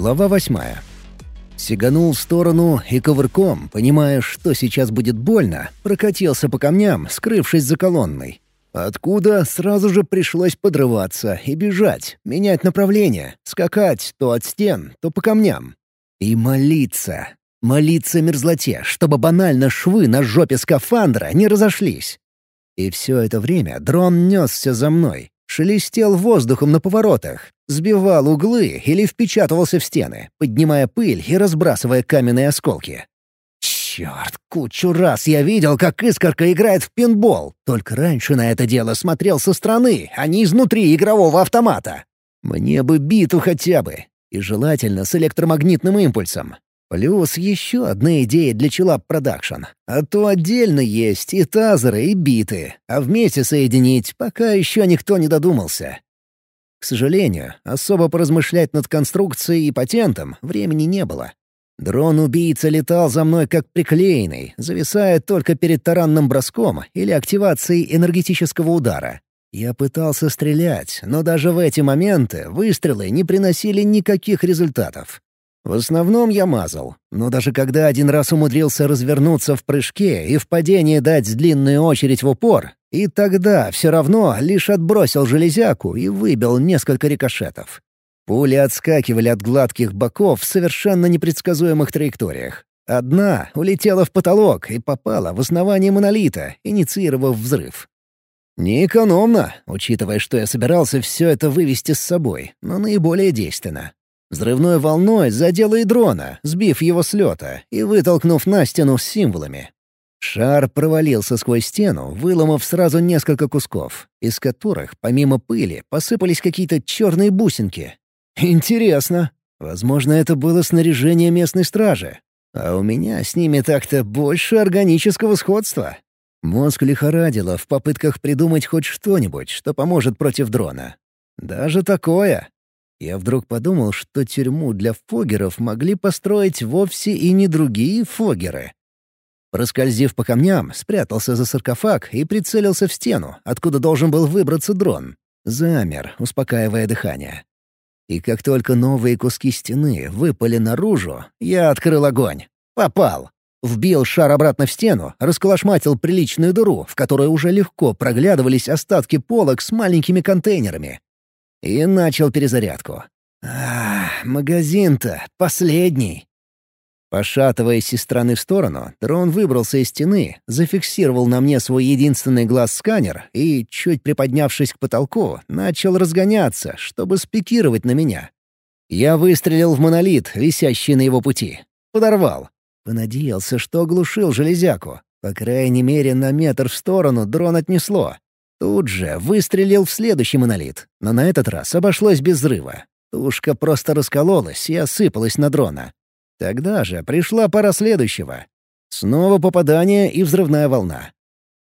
Глава восьмая. Сиганул в сторону и ковырком, понимая, что сейчас будет больно, прокатился по камням, скрывшись за колонной. Откуда сразу же пришлось подрываться и бежать, менять направление, скакать то от стен, то по камням. И молиться. Молиться мерзлоте, чтобы банально швы на жопе скафандра не разошлись. И все это время дрон несся за мной, шелестел воздухом на поворотах, сбивал углы или впечатывался в стены, поднимая пыль и разбрасывая каменные осколки. Черт, кучу раз я видел, как искорка играет в пинбол, только раньше на это дело смотрел со стороны, а не изнутри игрового автомата. Мне бы биту хотя бы, и желательно с электромагнитным импульсом. Плюс еще одна идея для Челап Продакшн. А то отдельно есть и тазеры, и биты, а вместе соединить пока еще никто не додумался. К сожалению, особо поразмышлять над конструкцией и патентом времени не было. Дрон-убийца летал за мной как приклеенный, зависая только перед таранным броском или активацией энергетического удара. Я пытался стрелять, но даже в эти моменты выстрелы не приносили никаких результатов. В основном я мазал, но даже когда один раз умудрился развернуться в прыжке и в падении дать длинную очередь в упор, и тогда все равно лишь отбросил железяку и выбил несколько рикошетов. Пули отскакивали от гладких боков в совершенно непредсказуемых траекториях. Одна улетела в потолок и попала в основание монолита, инициировав взрыв. Неэкономно, учитывая, что я собирался все это вывести с собой, но наиболее действенно. Взрывной волной задело и дрона, сбив его с лета и вытолкнув на стену с символами. Шар провалился сквозь стену, выломав сразу несколько кусков, из которых, помимо пыли, посыпались какие-то черные бусинки. Интересно. Возможно, это было снаряжение местной стражи. А у меня с ними так-то больше органического сходства. Мозг лихорадило в попытках придумать хоть что-нибудь, что поможет против дрона. Даже такое. Я вдруг подумал, что тюрьму для фогеров могли построить вовсе и не другие фогеры. Проскользив по камням, спрятался за саркофаг и прицелился в стену, откуда должен был выбраться дрон. Замер, успокаивая дыхание. И как только новые куски стены выпали наружу, я открыл огонь. Попал. Вбил шар обратно в стену, расколошматил приличную дыру, в которой уже легко проглядывались остатки полок с маленькими контейнерами. И начал перезарядку. Ах, магазин-то последний. Пошатываясь из стороны в сторону, дрон выбрался из стены, зафиксировал на мне свой единственный глаз-сканер и, чуть приподнявшись к потолку, начал разгоняться, чтобы спикировать на меня. Я выстрелил в монолит, висящий на его пути. Подорвал. Понадеялся, что оглушил железяку. По крайней мере, на метр в сторону дрон отнесло. Тут же выстрелил в следующий монолит, но на этот раз обошлось без взрыва. Тушка просто раскололась и осыпалась на дрона. Тогда же пришла пора следующего. Снова попадание и взрывная волна.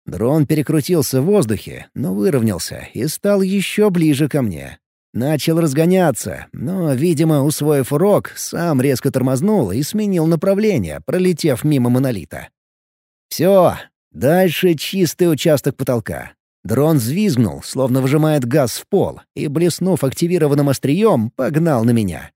Дрон перекрутился в воздухе, но выровнялся и стал еще ближе ко мне. Начал разгоняться, но, видимо, усвоив урок, сам резко тормознул и сменил направление, пролетев мимо монолита. Все, дальше чистый участок потолка. Дрон взвизгнул, словно выжимает газ в пол, и, блеснув активированным острием, погнал на меня.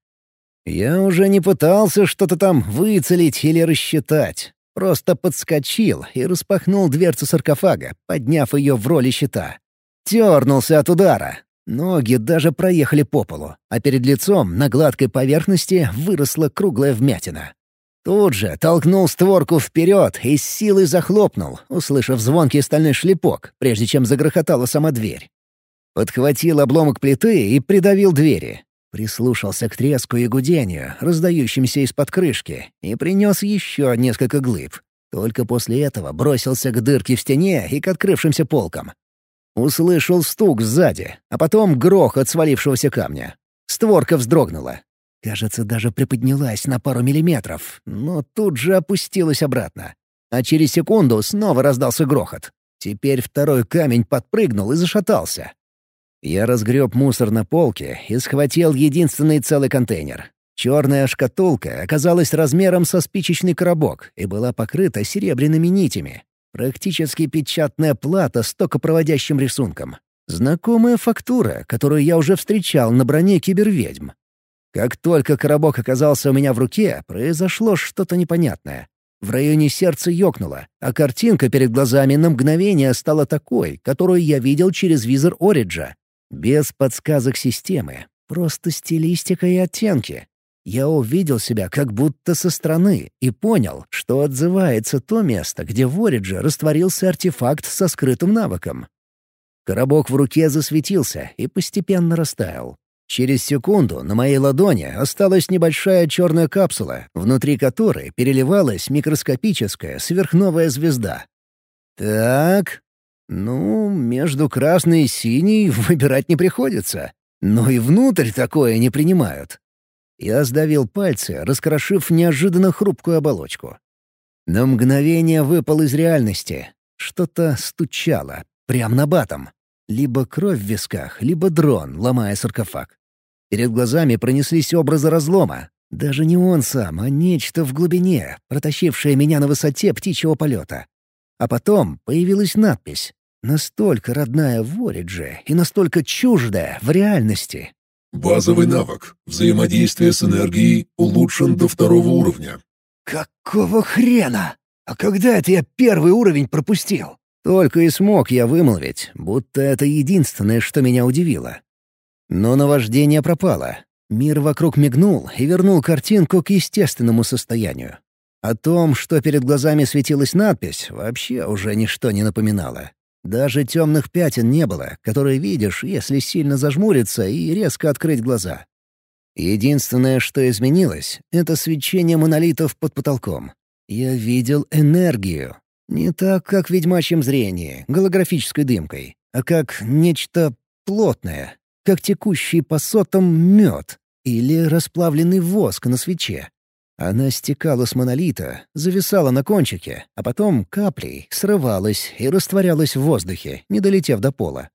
Я уже не пытался что-то там выцелить или рассчитать. Просто подскочил и распахнул дверцу саркофага, подняв ее в роли щита. Тернулся от удара. Ноги даже проехали по полу, а перед лицом на гладкой поверхности выросла круглая вмятина. Тут же толкнул створку вперед и с силой захлопнул, услышав звонкий стальной шлепок, прежде чем загрохотала сама дверь. Подхватил обломок плиты и придавил двери. Прислушался к треску и гудению, раздающимся из-под крышки, и принес еще несколько глыб. Только после этого бросился к дырке в стене и к открывшимся полкам. Услышал стук сзади, а потом грохот свалившегося камня. Створка вздрогнула. Кажется, даже приподнялась на пару миллиметров, но тут же опустилась обратно. А через секунду снова раздался грохот. Теперь второй камень подпрыгнул и зашатался. Я разгреб мусор на полке и схватил единственный целый контейнер. Черная шкатулка оказалась размером со спичечный коробок и была покрыта серебряными нитями. Практически печатная плата с токопроводящим рисунком. Знакомая фактура, которую я уже встречал на броне киберведьм. Как только коробок оказался у меня в руке, произошло что-то непонятное. В районе сердца ёкнуло, а картинка перед глазами на мгновение стала такой, которую я видел через визор Ориджа. Без подсказок системы, просто стилистика и оттенки. Я увидел себя как будто со стороны и понял, что отзывается то место, где в Оридже растворился артефакт со скрытым навыком. Коробок в руке засветился и постепенно растаял. Через секунду на моей ладони осталась небольшая черная капсула, внутри которой переливалась микроскопическая сверхновая звезда. Так, ну, между красной и синей выбирать не приходится. Но и внутрь такое не принимают. Я сдавил пальцы, раскрошив неожиданно хрупкую оболочку. На мгновение выпал из реальности. Что-то стучало, прямо на батом. Либо кровь в висках, либо дрон, ломая саркофаг. Перед глазами пронеслись образы разлома. Даже не он сам, а нечто в глубине, протащившее меня на высоте птичьего полета. А потом появилась надпись. Настолько родная в Оридже и настолько чуждая в реальности. «Базовый навык. Взаимодействие с энергией улучшен до второго уровня». «Какого хрена? А когда это я первый уровень пропустил?» Только и смог я вымолвить, будто это единственное, что меня удивило. Но наваждение пропало. Мир вокруг мигнул и вернул картинку к естественному состоянию. О том, что перед глазами светилась надпись, вообще уже ничто не напоминало. Даже темных пятен не было, которые видишь, если сильно зажмуриться и резко открыть глаза. Единственное, что изменилось, — это свечение монолитов под потолком. Я видел энергию. Не так, как в ведьмачьем зрении, голографической дымкой, а как нечто плотное, как текущий по сотам мед или расплавленный воск на свече. Она стекала с монолита, зависала на кончике, а потом каплей срывалась и растворялась в воздухе, не долетев до пола.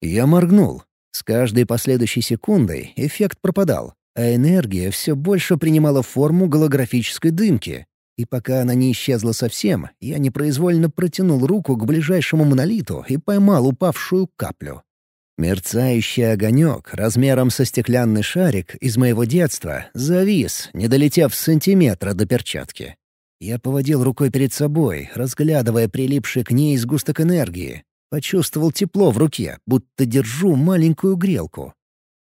Я моргнул. С каждой последующей секундой эффект пропадал, а энергия все больше принимала форму голографической дымки. И пока она не исчезла совсем, я непроизвольно протянул руку к ближайшему монолиту и поймал упавшую каплю. Мерцающий огонек размером со стеклянный шарик из моего детства завис, не долетев сантиметра до перчатки. Я поводил рукой перед собой, разглядывая прилипший к ней сгусток энергии. Почувствовал тепло в руке, будто держу маленькую грелку.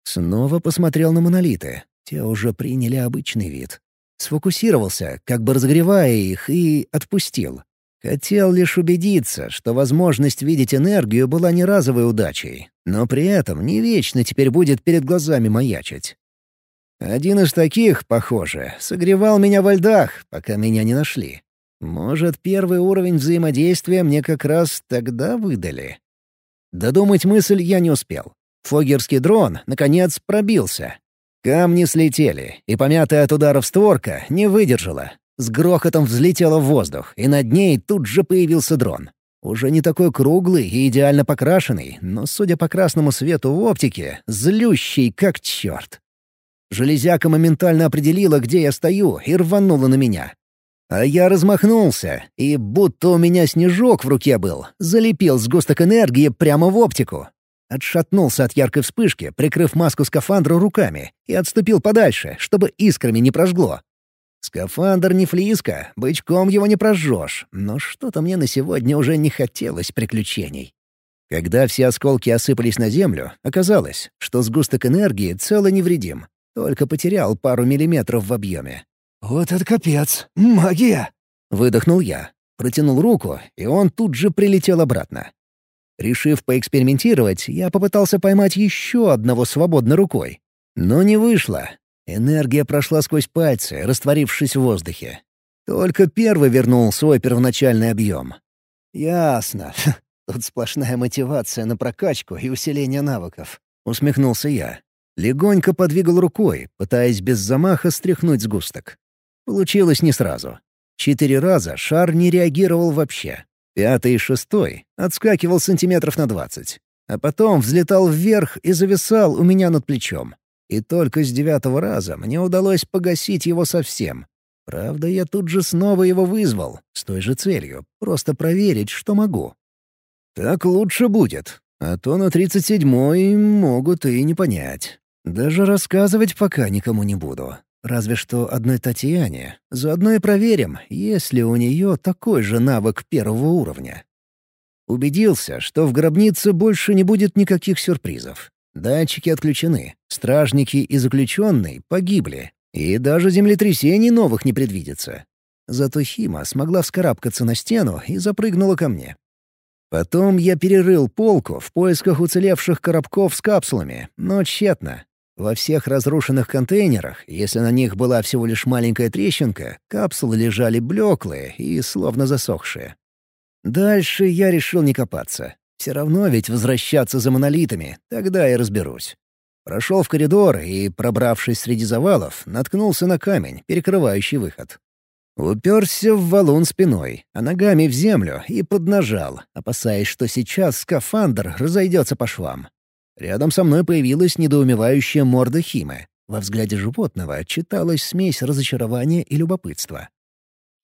Снова посмотрел на монолиты. Те уже приняли обычный вид. Сфокусировался, как бы разогревая их, и отпустил. Хотел лишь убедиться, что возможность видеть энергию была не разовой удачей, но при этом не вечно теперь будет перед глазами маячить. Один из таких, похоже, согревал меня во льдах, пока меня не нашли. Может, первый уровень взаимодействия мне как раз тогда выдали? Додумать мысль я не успел. Фогерский дрон, наконец, пробился. Камни слетели, и помятая от ударов створка не выдержала, с грохотом взлетела в воздух, и над ней тут же появился дрон. Уже не такой круглый и идеально покрашенный, но, судя по красному свету в оптике, злющий как черт. Железяка моментально определила, где я стою, и рванула на меня. А я размахнулся, и будто у меня снежок в руке был, залепил сгусток энергии прямо в оптику. Отшатнулся от яркой вспышки, прикрыв маску скафандра руками, и отступил подальше, чтобы искрами не прожгло. Скафандр не флиска, бычком его не прожжешь, но что-то мне на сегодня уже не хотелось приключений. Когда все осколки осыпались на землю, оказалось, что сгусток энергии цел и невредим, только потерял пару миллиметров в объеме. «Вот это капец! Магия!» — выдохнул я. Протянул руку, и он тут же прилетел обратно. Решив поэкспериментировать, я попытался поймать еще одного свободной рукой. Но не вышло. Энергия прошла сквозь пальцы, растворившись в воздухе. Только первый вернул свой первоначальный объем. «Ясно. Тут сплошная мотивация на прокачку и усиление навыков», — усмехнулся я. Легонько подвигал рукой, пытаясь без замаха стряхнуть сгусток. Получилось не сразу. Четыре раза шар не реагировал вообще. Пятый и шестой отскакивал сантиметров на двадцать. А потом взлетал вверх и зависал у меня над плечом. И только с девятого раза мне удалось погасить его совсем. Правда, я тут же снова его вызвал, с той же целью — просто проверить, что могу. Так лучше будет, а то на тридцать седьмой могут и не понять. Даже рассказывать пока никому не буду. Разве что одной Татьяне. Заодно и проверим, есть ли у нее такой же навык первого уровня. Убедился, что в гробнице больше не будет никаких сюрпризов. Датчики отключены, стражники и заключенные погибли, и даже землетрясений новых не предвидится. Зато Хима смогла вскарабкаться на стену и запрыгнула ко мне. Потом я перерыл полку в поисках уцелевших коробков с капсулами, но тщетно. Во всех разрушенных контейнерах, если на них была всего лишь маленькая трещинка, капсулы лежали блеклые и словно засохшие. Дальше я решил не копаться. Все равно ведь возвращаться за монолитами, тогда я разберусь. Прошел в коридор и, пробравшись среди завалов, наткнулся на камень, перекрывающий выход. Уперся в валун спиной, а ногами в землю и поднажал, опасаясь, что сейчас скафандр разойдется по швам. Рядом со мной появилась недоумевающая морда Химы. Во взгляде животного читалась смесь разочарования и любопытства.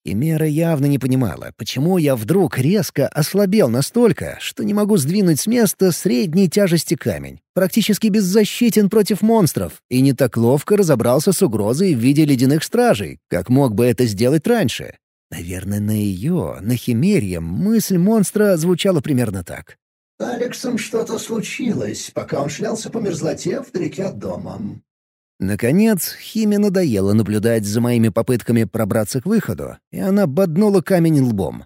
И Мера явно не понимала, почему я вдруг резко ослабел настолько, что не могу сдвинуть с места средней тяжести камень, практически беззащитен против монстров, и не так ловко разобрался с угрозой в виде ледяных стражей, как мог бы это сделать раньше. Наверное, на ее, на Химерье, мысль монстра звучала примерно так. Алексом что-то случилось, пока он шлялся по мерзлоте вдалеке от дома. Наконец, Химе надоело наблюдать за моими попытками пробраться к выходу, и она боднула камень лбом.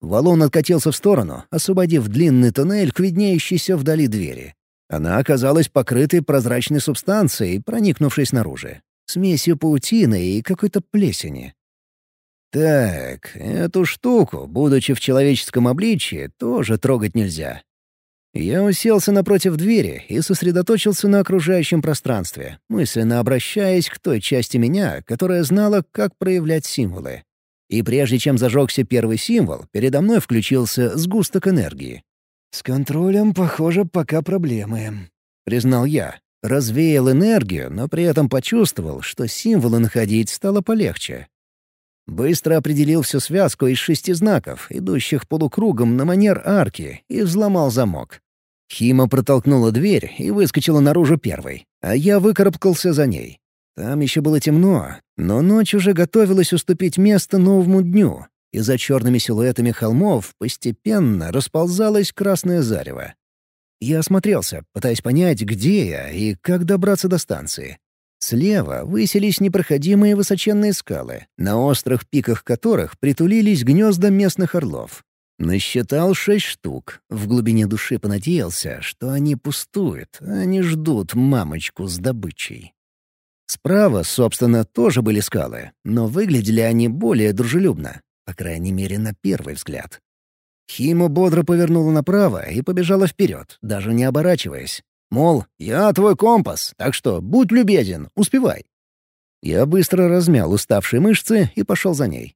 Валун откатился в сторону, освободив длинный туннель к виднеющейся вдали двери. Она оказалась покрытой прозрачной субстанцией, проникнувшей снаружи. Смесью паутины и какой-то плесени. Так, эту штуку, будучи в человеческом обличье, тоже трогать нельзя. Я уселся напротив двери и сосредоточился на окружающем пространстве, мысленно обращаясь к той части меня, которая знала, как проявлять символы. И прежде чем зажегся первый символ, передо мной включился сгусток энергии. «С контролем, похоже, пока проблемы», — признал я. Развеял энергию, но при этом почувствовал, что символы находить стало полегче. Быстро определил всю связку из шести знаков, идущих полукругом на манер арки, и взломал замок. Хима протолкнула дверь и выскочила наружу первой, а я выкарабкался за ней. Там еще было темно, но ночь уже готовилась уступить место новому дню, и за черными силуэтами холмов постепенно расползалось красное зарево. Я осмотрелся, пытаясь понять, где я и как добраться до станции. Слева высились непроходимые высоченные скалы, на острых пиках которых притулились гнезда местных орлов. Насчитал шесть штук. В глубине души понадеялся, что они пустуют, не ждут мамочку с добычей. Справа, собственно, тоже были скалы, но выглядели они более дружелюбно, по крайней мере, на первый взгляд. Хима бодро повернула направо и побежала вперед, даже не оборачиваясь. Мол, я твой компас, так что будь любезен, успевай. Я быстро размял уставшие мышцы и пошел за ней.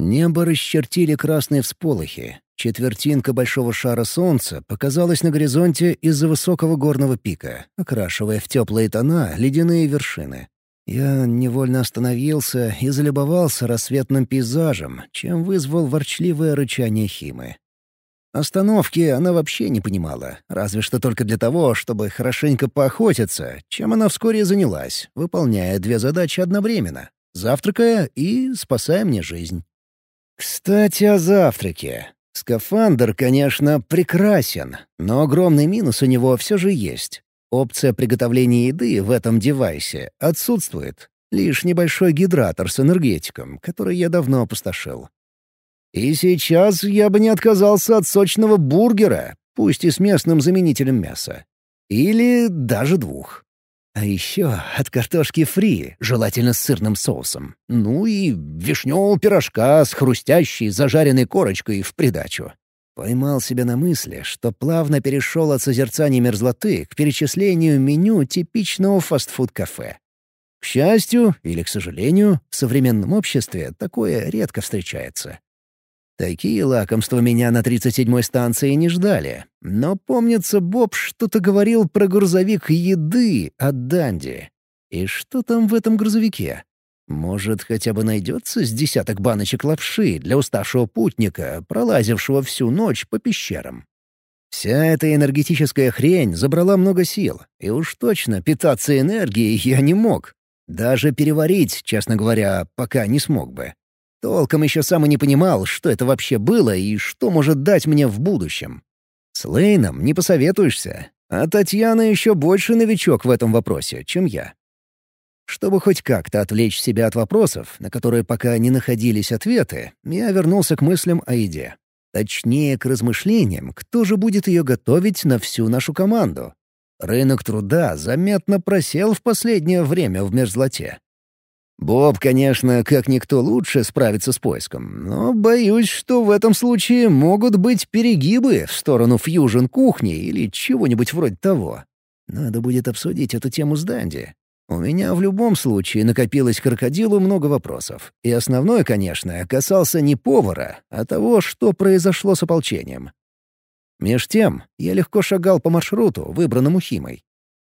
Небо расчертили красные всполохи. Четвертинка большого шара солнца показалась на горизонте из-за высокого горного пика, окрашивая в теплые тона ледяные вершины. Я невольно остановился и залюбовался рассветным пейзажем, чем вызвал ворчливое рычание Химы. Остановки она вообще не понимала, разве что только для того, чтобы хорошенько поохотиться, чем она вскоре занялась, выполняя две задачи одновременно — завтракая и спасая мне жизнь. Кстати, о завтраке. Скафандр, конечно, прекрасен, но огромный минус у него все же есть. Опция приготовления еды в этом девайсе отсутствует. Лишь небольшой гидратор с энергетиком, который я давно опустошил. И сейчас я бы не отказался от сочного бургера, пусть и с местным заменителем мяса. Или даже двух. А еще от картошки фри, желательно с сырным соусом. Ну и вишневого пирожка с хрустящей зажаренной корочкой в придачу. Поймал себя на мысли, что плавно перешел от созерцания мерзлоты к перечислению меню типичного фастфуд-кафе. К счастью или к сожалению, в современном обществе такое редко встречается. Такие лакомства меня на 37-й станции не ждали. Но, помнится, Боб что-то говорил про грузовик еды от Данди. И что там в этом грузовике? Может, хотя бы найдется с десяток баночек лапши для уставшего путника, пролазившего всю ночь по пещерам? Вся эта энергетическая хрень забрала много сил, и уж точно питаться энергией я не мог. Даже переварить, честно говоря, пока не смог бы. Толком еще сам и не понимал, что это вообще было и что может дать мне в будущем. С Лейном не посоветуешься, а Татьяна еще больше новичок в этом вопросе, чем я. Чтобы хоть как-то отвлечь себя от вопросов, на которые пока не находились ответы, я вернулся к мыслям о еде. Точнее, к размышлениям, кто же будет ее готовить на всю нашу команду. Рынок труда заметно просел в последнее время в мерзлоте. Боб, конечно, как никто лучше справится с поиском, но боюсь, что в этом случае могут быть перегибы в сторону фьюжн-кухни или чего-нибудь вроде того. Надо будет обсудить эту тему с Данди. У меня в любом случае накопилось крокодилу много вопросов. И основной, конечно, касался не повара, а того, что произошло с ополчением. Меж тем, я легко шагал по маршруту, выбранному Химой.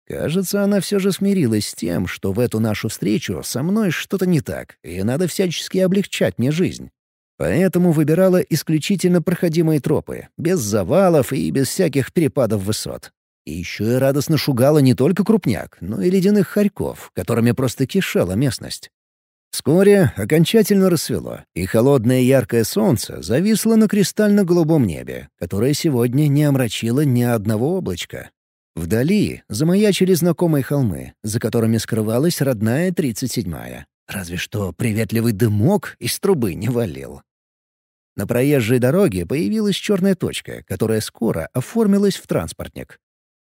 Кажется, она все же смирилась с тем, что в эту нашу встречу со мной что-то не так, и надо всячески облегчать мне жизнь. Поэтому выбирала исключительно проходимые тропы, без завалов и без всяких перепадов высот. И еще и радостно шугала не только крупняк, но и ледяных хорьков, которыми просто кишела местность. Вскоре окончательно рассвело, и холодное яркое солнце зависло на кристально-голубом небе, которое сегодня не омрачило ни одного облачка. Вдали замаячили знакомые холмы, за которыми скрывалась родная тридцать седьмая. Разве что приветливый дымок из трубы не валил. На проезжей дороге появилась черная точка, которая скоро оформилась в транспортник.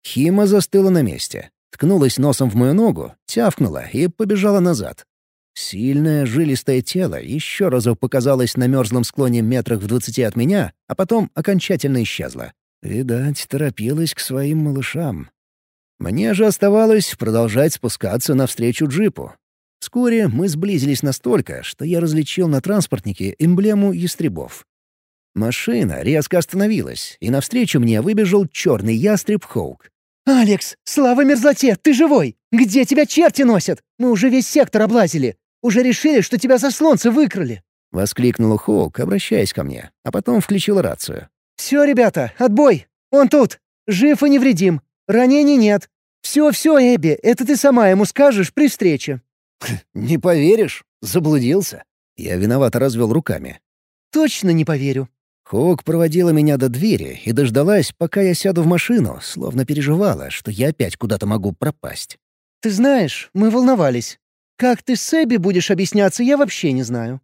Хима застыла на месте, ткнулась носом в мою ногу, тявкнула и побежала назад. Сильное жилистое тело еще разок показалось на мерзлом склоне метрах в двадцати от меня, а потом окончательно исчезло. Видать, торопилась к своим малышам. Мне же оставалось продолжать спускаться навстречу джипу. Вскоре мы сблизились настолько, что я различил на транспортнике эмблему ястребов. Машина резко остановилась, и навстречу мне выбежал черный ястреб Хоук. «Алекс, слава мерзлоте, ты живой! Где тебя черти носят? Мы уже весь сектор облазили. Уже решили, что тебя за слонца выкрали!» — воскликнул Хоук, обращаясь ко мне, а потом включил рацию. «Все, ребята, отбой! Он тут! Жив и невредим! Ранений нет! Все-все, Эбби, это ты сама ему скажешь при встрече!» «Не поверишь? Заблудился?» Я виновато развел руками. «Точно не поверю!» Хук проводила меня до двери и дождалась, пока я сяду в машину, словно переживала, что я опять куда-то могу пропасть. «Ты знаешь, мы волновались. Как ты с Эбби будешь объясняться, я вообще не знаю.